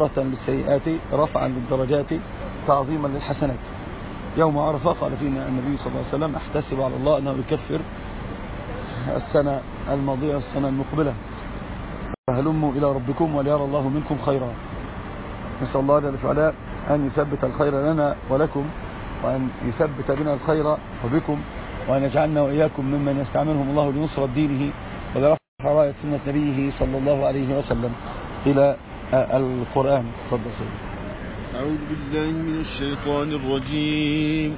للسيئات رفعا للدرجات تعظيما للحسنات. يوم عرفة قال فينا النبي صلى الله عليه وسلم احتسب على الله أنه يكفر السنة الماضية والسنة المقبلة. فهلموا إلى ربكم وليرى الله منكم خيرا. نسأل الله جل وعلا أن يثبت الخير لنا ولكم وأن يثبت بنا الخير وبكم وأن يجعلنا وإياكم ممن يستعملهم الله لنصرة دينه ولرفع راية سنة نبيه صلى الله عليه وسلم. إلى القرآن. تفضل سيدي. أعوذ بالله من الشيطان الرجيم.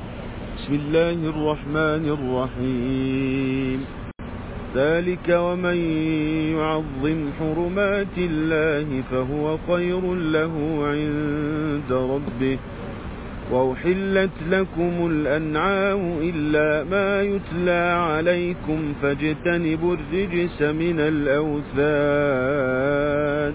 بسم الله الرحمن الرحيم. ذلك ومن يعظم حرمات الله فهو خير له عند ربه. وأحلت لكم الأنعام إلا ما يتلى عليكم فاجتنبوا الرجس من الأوثان.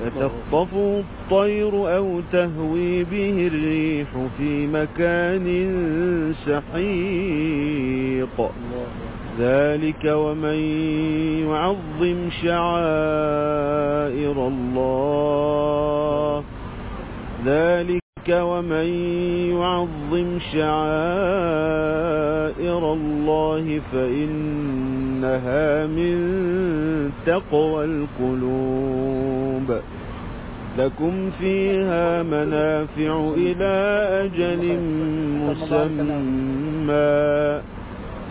فتخطفه الطير أو تهوي به الريح في مكان سحيق ذلك ومن يعظم شعائر الله ذلك ومن يعظم شعائر الله فإنها من تقوى القلوب. لكم فيها منافع إلى أجل مسمى.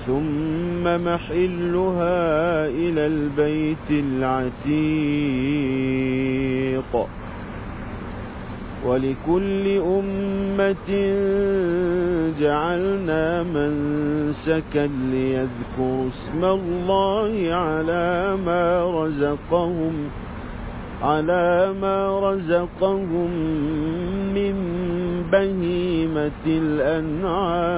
ثم محلها إلى البيت العتيق. ولكل أمة جعلنا منسكا ليذكروا اسم الله على ما رزقهم على ما رزقهم من بهيمة الأنعام.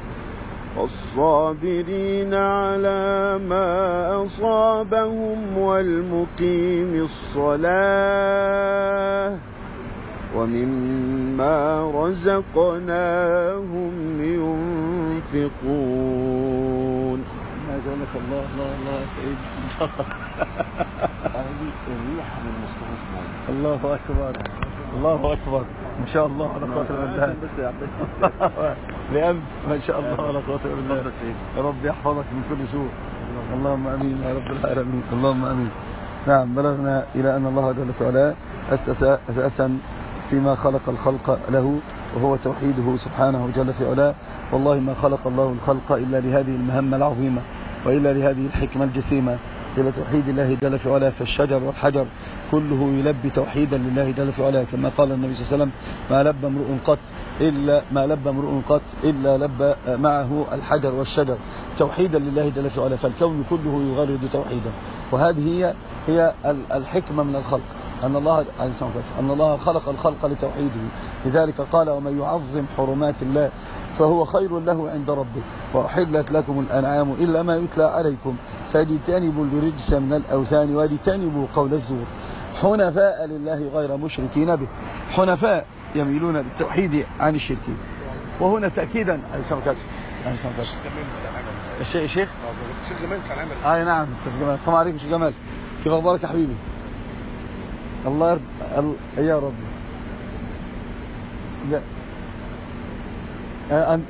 والصابرين على ما أصابهم والمقيم الصلاة ومما رزقناهم ينفقون. ما جعلك الله؟ الله الله يا سيد الريحة من مصطفى الله أكبر. الله أكبر. ما شاء الله على بالله يا عبد لأمس ما شاء الله على بالله اتفضل سيدي. يا رب يحفظك من كل سوء. اللهم آمين. يا رب العالمين. اللهم آمين. نعم بلغنا إلى أن الله جل وعلا اسس أساسا فيما خلق الخلق له وهو توحيده سبحانه جل في علاه. والله ما خلق الله الخلق إلا لهذه المهمة العظيمة وإلا لهذه الحكمة الجسيمة. إلى توحيد الله جل في علاه فالشجر والحجر. كله يلبي توحيدا لله جل في علاه. كما قال النبي صلى الله عليه وسلم ما لبى امرؤ قط إلا ما لبى امرؤ قط إلا لبى معه الحجر والشجر. توحيدا لله جل في علاه. فالكون كله يغرد توحيدا. وهذه هي هي ال- الحكمة من الخلق. أن الله أن الله خلق الخلق لتوحيده. لذلك قال ومن يعظم حرمات الله فهو خير له عند ربه. وأحلت لكم الأنعام إلا ما يتلى عليكم. فاجتنبوا الرجس من الأوثان واجتنبوا قول الزور. حنفاء لله غير مشركين به. حنفاء يميلون للتوحيد عن الشرك. وهنا تأكيدا. الشيخ الشيخ؟ الشيخ جمال كان عامل أي نعم أستاذ جمال السلام عليكم شيخ جمال. كيف أخبارك يا حبيبي؟ الله يرضى ال... يا رب.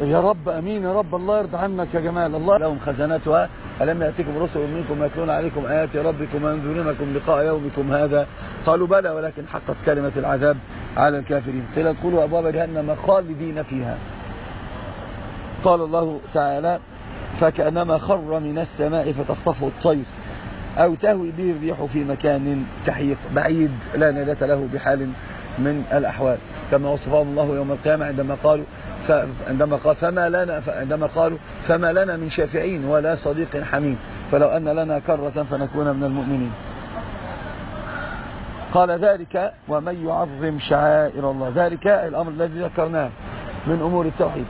يا... رب أمين يا رب. الله يرضى عنك يا جمال. الله لهم خزناتها ألم يأتيكم رسل منكم يتلون عليكم آيات ربكم وينذرونكم لقاء يومكم هذا؟ قالوا بلى ولكن حقت كلمة العذاب على الكافرين. قيل ادخلوا أبواب جهنم خالدين فيها. قال الله تعالى فكأنما خر من السماء فتخطفه الطير. أو تهوي به الريح في مكان سحيق بعيد لا نجاة له بحال من الأحوال. كما وصفهم الله يوم القيامة عندما قالوا عندما قال فما لنا عندما قالوا فما لنا من شافعين ولا صديق حميم. فلو أن لنا كرة فنكون من المؤمنين. قال ذلك ومن يعظم شعائر الله. ذلك الأمر الذي ذكرناه من أمور التوحيد.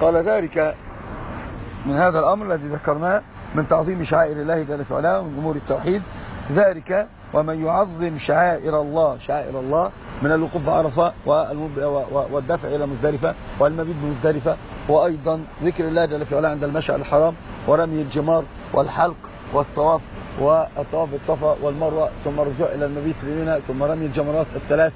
قال ذلك من هذا الأمر الذي ذكرناه من تعظيم شعائر الله جل وعلا ومن أمور التوحيد. ذلك ومن يعظم شعائر الله شعائر الله من الوقوف بعرفة والدفع إلى مزدلفة والمبيت بمزدلفة. وأيضا ذكر الله جل وعلا عند المشعر الحرام ورمي الجمار والحلق والطواف والطواف بالصفا والمروة ثم الرجوع إلى المبيت لمنى ثم رمي الجمرات الثلاث.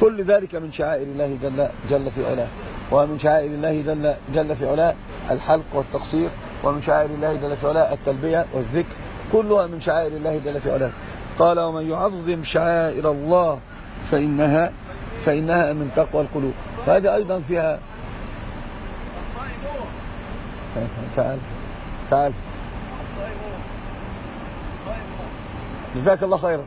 كل ذلك من شعائر الله جل, جل في علاه. ومن شعائر الله جل, جل في علاه الحلق والتقصير ومن شعائر الله جل في علاه التلبية والذكر كلها من شعائر الله جل في علاه. قال ومن يعظم شعائر الله فإنها فإنها من تقوى القلوب. وهذه أيضا فيها تعال تعال. جزاك الله خيرا.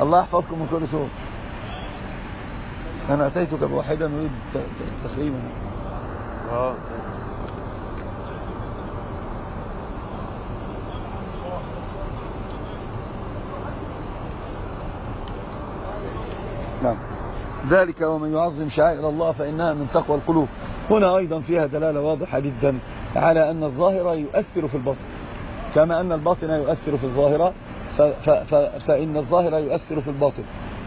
الله يحفظكم من كل سوء أنا أتيتك بواحدة نريد تسليمها. آه. نعم. ذلك ومن يعظم شعائر الله فإنها من تقوى القلوب. هنا أيضا فيها دلالة واضحة جدا على أن الظاهر يؤثر في الباطن. كما أن الباطن يؤثر في الظاهرة فإن الظاهر يؤثر في الباطن.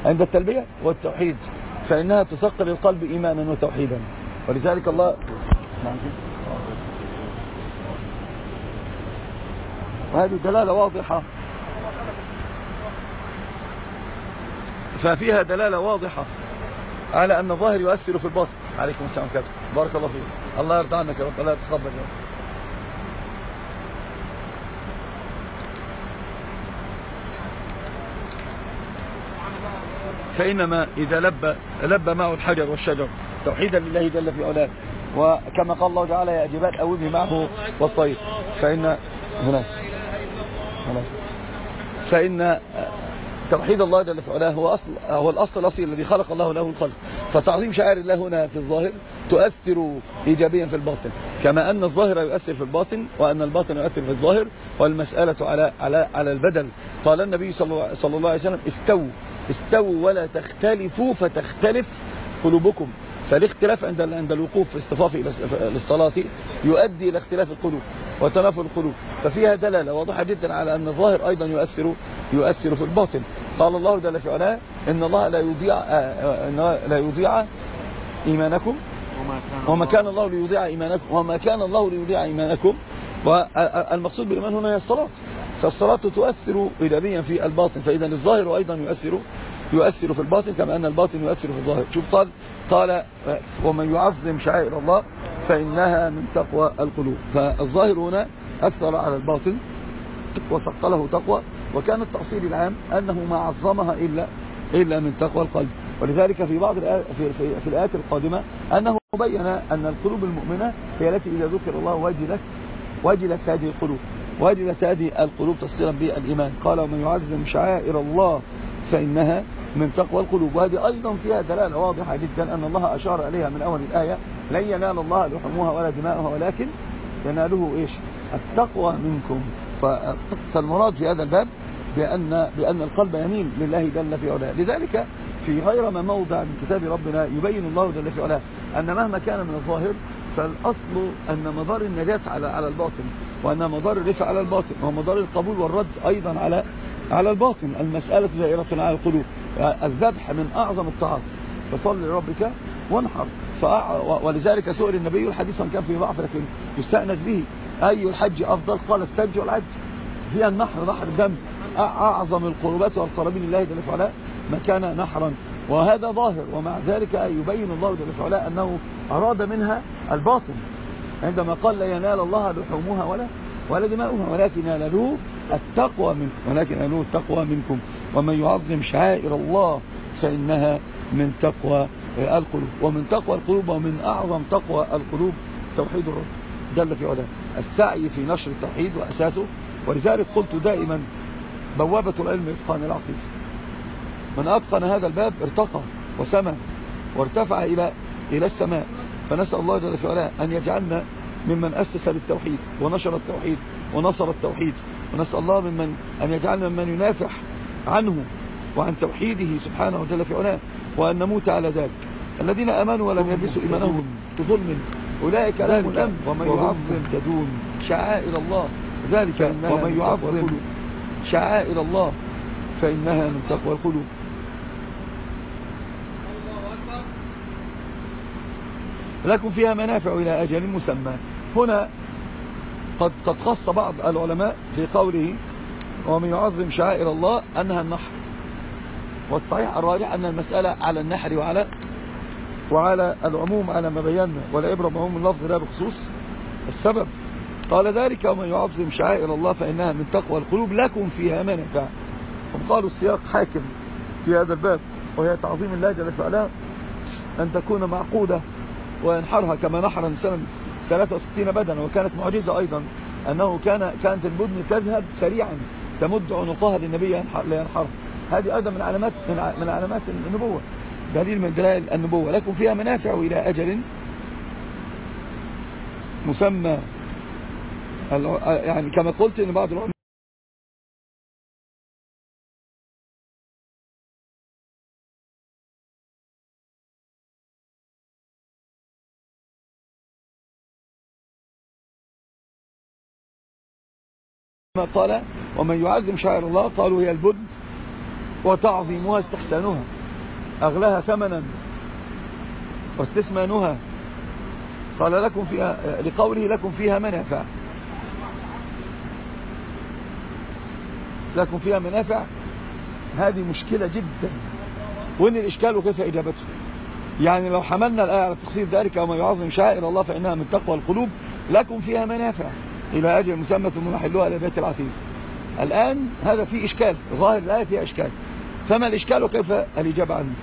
عند التلبية والتوحيد. فإنها تثقل القلب إيمانا وتوحيدا. ولذلك الله. وهذه دلالة واضحة. ففيها دلالة واضحة على أن الظاهر يؤثر في الباطن. عليكم السلام عليكم بارك الله فيك الله يرضى عنك يا رب. الله يتقبل يا رب. فإنما إذا لب لب معه الحجر والشجر توحيدا لله جل في علاه. وكما قال الله تعالى يا جبال أوبي معه والطير. فإن هناك فإن توحيد الله جل في علاه هو, أصل هو الأصل الأصيل الذي خلق الله له الخلق فتعظيم شعائر الله هنا في الظاهر تؤثر إيجابيا في الباطن. كما أن الظاهر يؤثر في الباطن وأن الباطن يؤثر في الظاهر والمسألة على على على البدل قال النبي صلى الله عليه وسلم استووا. استووا ولا تختلفوا فتختلف قلوبكم. فالاختلاف عند عند الوقوف في الصفاف للصلاة يؤدي إلى اختلاف القلوب وتنافر القلوب. ففيها دلالة واضحة جدا على أن الظاهر أيضا يؤثر يؤثر في الباطن. قال الله جل في علاه إن الله لا يضيع إن لا يضيع إيمانكم وما كان الله ليضيع إيمانكم وما كان الله ليضيع إيمانكم. والمقصود بالإيمان هنا هي الصلاة. فالصلاة تؤثر إيجابيا في الباطن فإذا الظاهر أيضا يؤثر يؤثر في الباطن كما أن الباطن يؤثر في الظاهر. شوف قال قال ومن يعظم شعائر الله فإنها من تقوى القلوب. فالظاهر هنا أثر على الباطن وثقله تقوى وكان التأصيل العام أنه ما عظمها إلا إلا من تقوى القلب. ولذلك في بعض في, في, في الآيات القادمة أنه بين أن القلوب المؤمنة هي التي إذا ذكر الله وجلت وجلت هذه القلوب. وجلت هذه القلوب تصيرا بالإيمان. قال ومن يعظم شعائر الله فإنها من تقوى القلوب. وهذه أيضا فيها دلالة واضحة جدا أن الله أشار عليها من أول الآية. لن ينال الله لحموها ولا دماؤها ولكن يناله إيش؟ التقوى منكم. فالمراد في هذا الباب بأن, بأن القلب يميل لله جل في علاه. لذلك في غير ما موضع من كتاب ربنا يبين الله جل في علاه أن مهما كان من الظاهر فالأصل أن مدار النجاة على على الباطن. وأن مدار الرفع على الباطن ومدار القبول والرد أيضا على على الباطن. المسألة دائرة على القلوب. الذبح من أعظم الطاعات. فصل لربك وانحر. ولذلك سئل النبي الحديث كان في ضعف لكن يستأنس به. أي الحج أفضل؟ قال السج والعج هي النحر نحر الدم. أعظم القربات والقرابين لله جل وعلا ما كان نحرا. وهذا ظاهر. ومع ذلك يبين الله جل وعلا أنه أراد منها الباطن. عندما قال لا ينال الله لحومها ولا ولا دماؤها ولكن يناله التقوى منكم ولكن يناله التقوى منكم. ومن يعظم شعائر الله فإنها من تقوى القلوب. ومن تقوى القلوب ومن أعظم تقوى القلوب. توحيد الرب جل في علاه. السعي في نشر التوحيد وأساسه. ولذلك قلت دائما بوابة العلم إتقان العقيدة. من أتقن هذا الباب ارتقى وسمى وارتفع إلى إلى السماء. فنسأل الله جل وعلا أن يجعلنا ممن أسس للتوحيد ونشر التوحيد ونصر التوحيد. ونسأل الله ممن أن يجعلنا ممن ينافح عنه وعن توحيده سبحانه وجل في علاه وأن نموت على ذلك. الذين أمنوا ولم يلبسوا إيمانهم بظلم أولئك لهم الأمن. ومن يعظم تدون شعائر الله ذلك ومن يعظم شعائر الله فإنها من تقوى القلوب. لكم فيها منافع إلى أجل مسمى. هنا قد, قد خص بعض العلماء في قوله ومن يعظم شعائر الله أنها النحر. والصحيح الراجح أن المسألة على النحر وعلى وعلى العموم على ما بينا والعبرة بعموم اللفظ لا بخصوص السبب. قال ذلك ومن يعظم شعائر الله فإنها من تقوى القلوب لكم فيها منافع. وقالوا السياق حاكم في هذا الباب وهي تعظيم الله جل وعلا أن تكون معقودة. وينحرها كما نحر سنة 63 بدنا وكانت معجزة أيضا أنه كان كانت البدن تذهب سريعا تمد عنقها للنبي لينحرها. هذه أيضا من علامات من علامات النبوة دليل من دلائل النبوة. لكم فيها منافع إلى أجل مسمى يعني كما قلت إن بعض قال ومن يعظم شعائر الله قالوا هي البدن وتعظيمها استحسانها أغلاها ثمنا واستثمانها قال لكم فيها لقوله لكم فيها منافع. لكم فيها منافع؟ هذه مشكلة جدا. وإن الإشكال وكيف إجابته؟ يعني لو حملنا الآية على تخصيص ذلك وما يعظم شائر الله فإنها من تقوى القلوب لكم فيها منافع. إلى أجل مسمى ثم محلوها إلى بيت العتيق. الآن هذا فيه إشكال ظاهر الآية فيها إشكال. فما الإشكال وكيف الإجابة عنه؟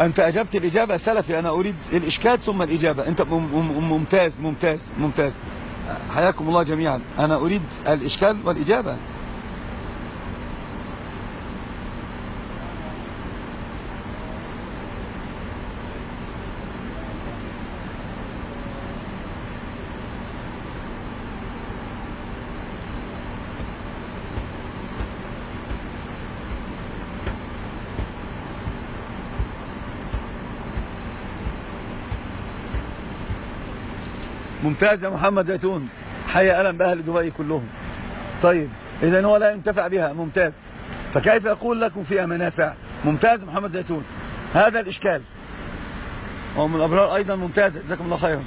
أنت أجبت الإجابة سلفي أنا أريد الإشكال ثم الإجابة. أنت ممتاز ممتاز ممتاز. حياكم الله جميعا. أنا أريد الإشكال والإجابة. ممتاز يا محمد زيتون. حي ألم بأهل دبي كلهم. طيب إذا هو لا ينتفع بها. ممتاز. فكيف يقول لكم فيها منافع؟ ممتاز محمد زيتون. هذا الإشكال. ومن الأبرار أيضا ممتاز. جزاكم الله خيرا.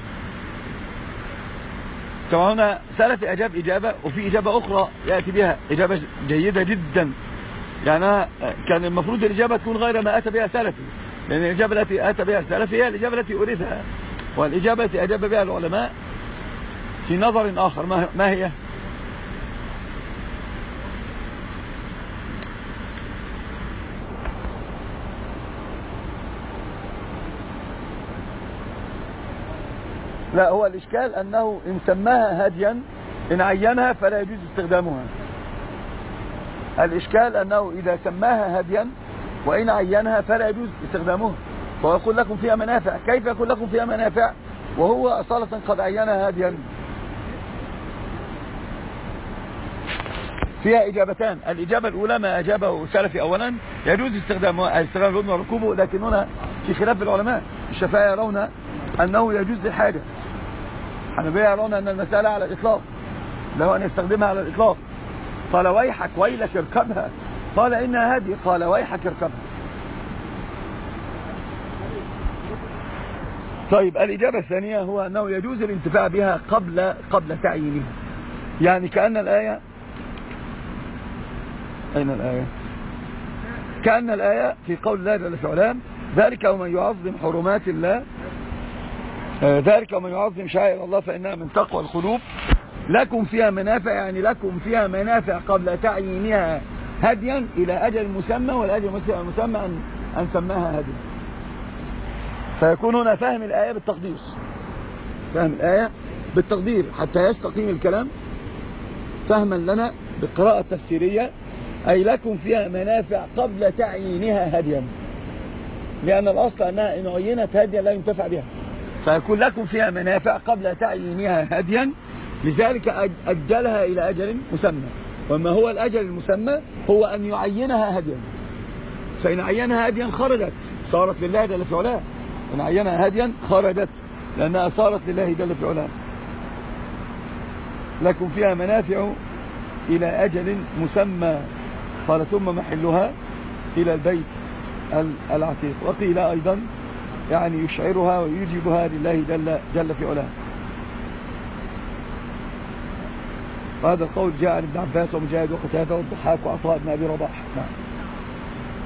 طبعا هنا سلفي أجاب إجابة وفي إجابة أخرى يأتي بها. إجابة جيدة جدا. يعني كان المفروض الإجابة تكون غير ما أتى بها سلفي. لأن الإجابة التي أتى بها سلفي هي الإجابة التي أريدها والإجابة التي أجاب بها العلماء في نظر آخر ما هي لا هو الإشكال أنه إن سماها هديا إن عينها فلا يجوز استخدامها. الإشكال أنه إذا سماها هديا وإن عينها فلا يجوز استخدامها. ويقول لكم فيها منافع. كيف يكون لكم فيها منافع؟ وهو أصالة قد عينها هديا فيها إجابتان. الإجابة الأولى ما أجابه سلفي أولا. يجوز استخدام استخدام الأذن وركوبه لكن هنا في خلاف العلماء. الشفاء يرون أنه يجوز للحاجة حنبيه يرون أن المسألة على الإطلاق. له أن يستخدمها على الإطلاق. قال ويحك ويلك اركبها. قال إنها هدي قال ويحك اركبها. طيب الإجابة الثانية هو أنه يجوز الانتفاع بها قبل قبل تعيينها. يعني كأن الآية أين الآية؟ كأن الآية في قول الله جل وعلا ذلك ومن يعظم حرمات الله آه، ذلك ومن يعظم شعائر الله فإنها من تقوى القلوب. لكم فيها منافع يعني لكم فيها منافع قبل تعيينها هديا إلى أجل مسمى والأجل المسمى أن, أن سماها هديا. فيكون هنا فهم الآية بالتقدير. فهم الآية بالتقدير حتى يستقيم الكلام فهما لنا بالقراءة التفسيرية أي لكم فيها منافع قبل تعيينها هديا. لأن الأصل أنها إن عينت هديا لا ينتفع بها. فيكون لكم فيها منافع قبل تعيينها هديا. لذلك أجلها إلى أجل مسمى. وما هو الأجل المسمى؟ هو أن يعينها هديا. فإن عينها هديا خرجت. صارت لله جل في علاه. إن عينها هديا خرجت. لأنها صارت لله جل في علاه. لكم فيها منافع إلى أجل مسمى. قال ثم محلها إلى البيت العتيق. وقيل أيضا يعني يشعرها ويجيبها لله جل, جل في علاه. وهذا القول جاء عن ابن عباس ومجاهد وقتادة والضحاك وعطاء بن أبي رباح. نعم.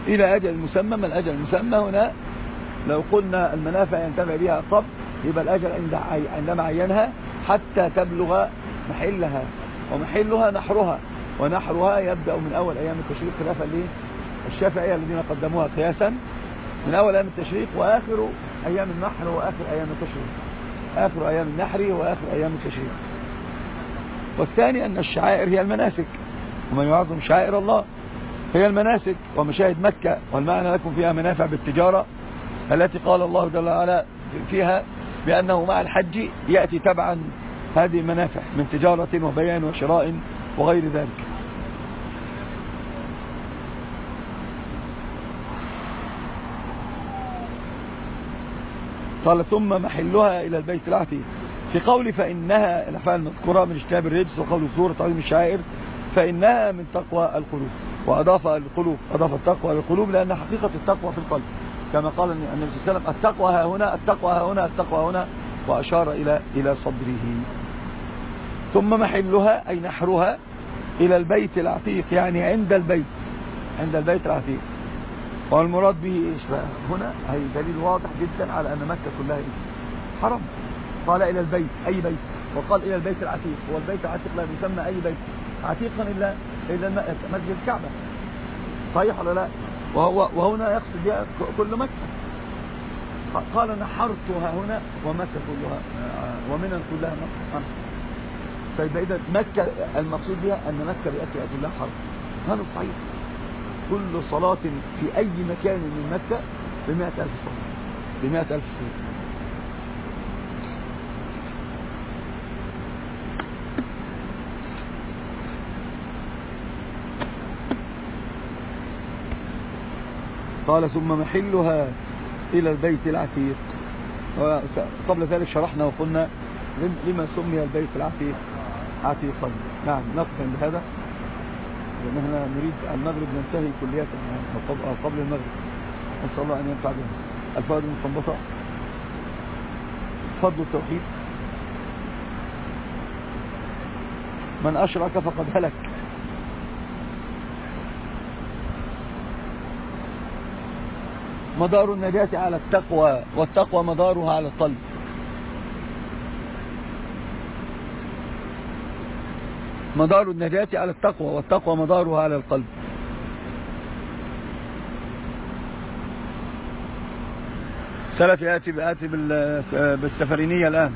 إلى أجل المسمى ما الأجل المسمى هنا؟ لو قلنا المنافع ينتفع بها قبل يبقى الأجل عندما عينها حتى تبلغ محلها ومحلها نحرها. ونحرها يبدأ من أول أيام التشريق خلافا للشافعية الذين قدموها قياسا. من أول أيام التشريق وآخر أيام النحر وآخر أيام التشريق. آخر أيام النحر وآخر أيام التشريق. والثاني أن الشعائر هي المناسك. ومن يعظم شعائر الله هي المناسك. ومشاهد مكة والمعنى لكم فيها منافع بالتجارة التي قال الله جل وعلا فيها بأنه مع الحج يأتي تبعا هذه المنافع من تجارة وبيان وشراء وغير ذلك. قال ثم محلها إلى البيت العتيق. في قول فإنها الأفعال المذكورة من اجتناب الرجس وقول سورة تعظيم الشعائر فإنها من تقوى القلوب وأضاف القلوب أضاف التقوى للقلوب لأن حقيقة التقوى في القلب. كما قال النبي صلى الله عليه وسلم التقوى ها هنا التقوى ها هنا التقوى هنا وأشار إلى إلى صدره. ثم محلها أي نحرها إلى البيت العتيق يعني عند البيت عند البيت العتيق. والمراد به إيش هنا هي دليل واضح جدا على أن مكة كلها إيش حرم. قال إلى البيت أي بيت؟ وقال إلى البيت العتيق. والبيت العتيق لا يسمى أي بيت. عتيقا إلا إلا مسجد الكعبة. صحيح ولا لا؟ وهو وهنا يقصد بها كل مكة. قال نحرتها هنا ومكة كلها ومنى كلها مكة. طيب إذا مكة المقصود بها أن مكة بأكل كلها حرم هذا صحيح. كل صلاة في أي مكان من مكة بمئة ألف صلاة. بمئة ألف صلاة. قال ثم محلها إلى البيت العتيق. قبل ذلك شرحنا وقلنا لما سمي البيت العتيق. عتيقا نعم نقف عند هذا. لأن إحنا نريد المغرب ننتهي كلية قبل المغرب. نسأل الله أن ينفع بنا الفوائد المستنبطة. فضل التوحيد. من أشرك فقد هلك. مدار النجاة على التقوى والتقوى مدارها على القلب مدار النجاة على التقوى والتقوى مدارها على القلب. سلف يأتي بالسفرينية الآن.